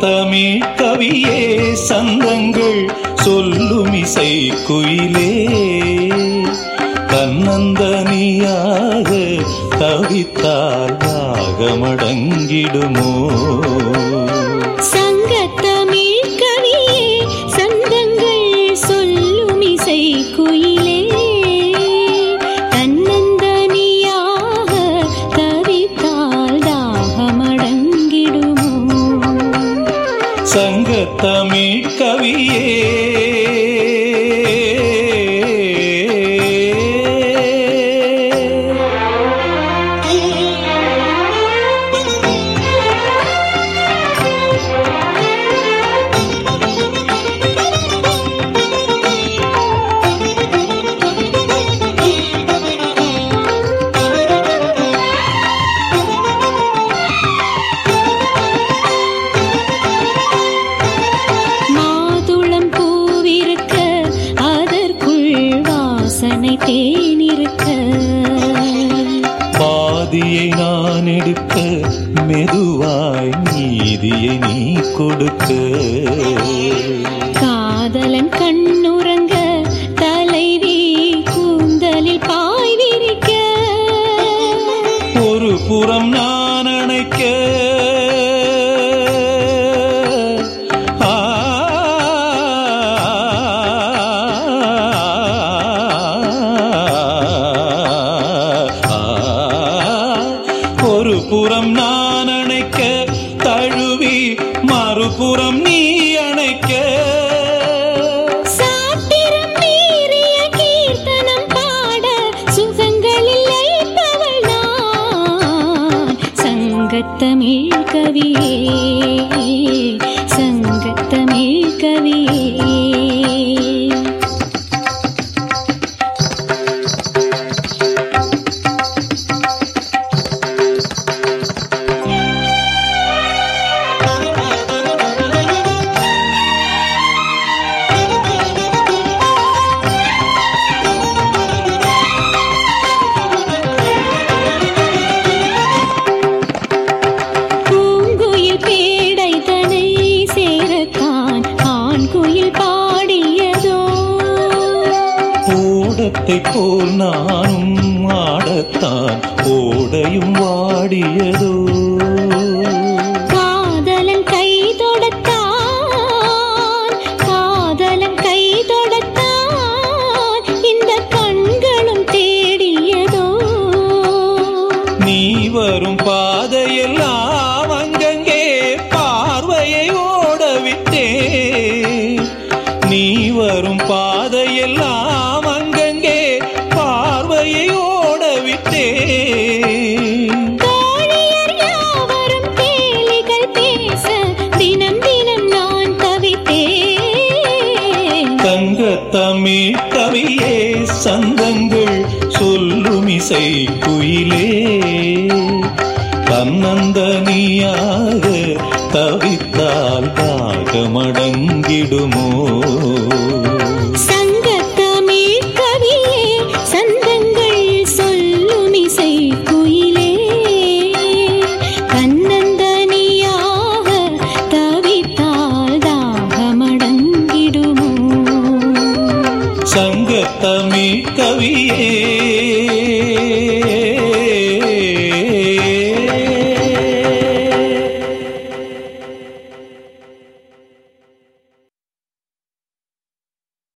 தமிழ் கவியே சங்கங்கள் சொல்லும் இசை குயிலே தன்னந்தனியாக தவித்தால் ஆகமடங்கிடுமோ சங்கத்தமிழ் தேனிருக்க பாதியை நான் எடுக்க மெதுவாய் நீதியை நீ கொடுக்க காதலன் கண்ணுறங்க தலைவி கூந்தலில் பாய் விரிக்க. ஒரு புறம் நான் அணைக்க ஒருபுறம் நான் அணைக்க தழுவி மறுபுறம் நீ அணைக்க. தமிழ் கவியே சங்க ஓடத்தை போல் நானும் ஆடத்தான் ஓடையும் வாடியதோ. காதலன் கை இசை குயிலே தன்னந்தனியாக தவித்தால் தாகமடங்கிடுமோ? சங்கத்தமிழ் கவியே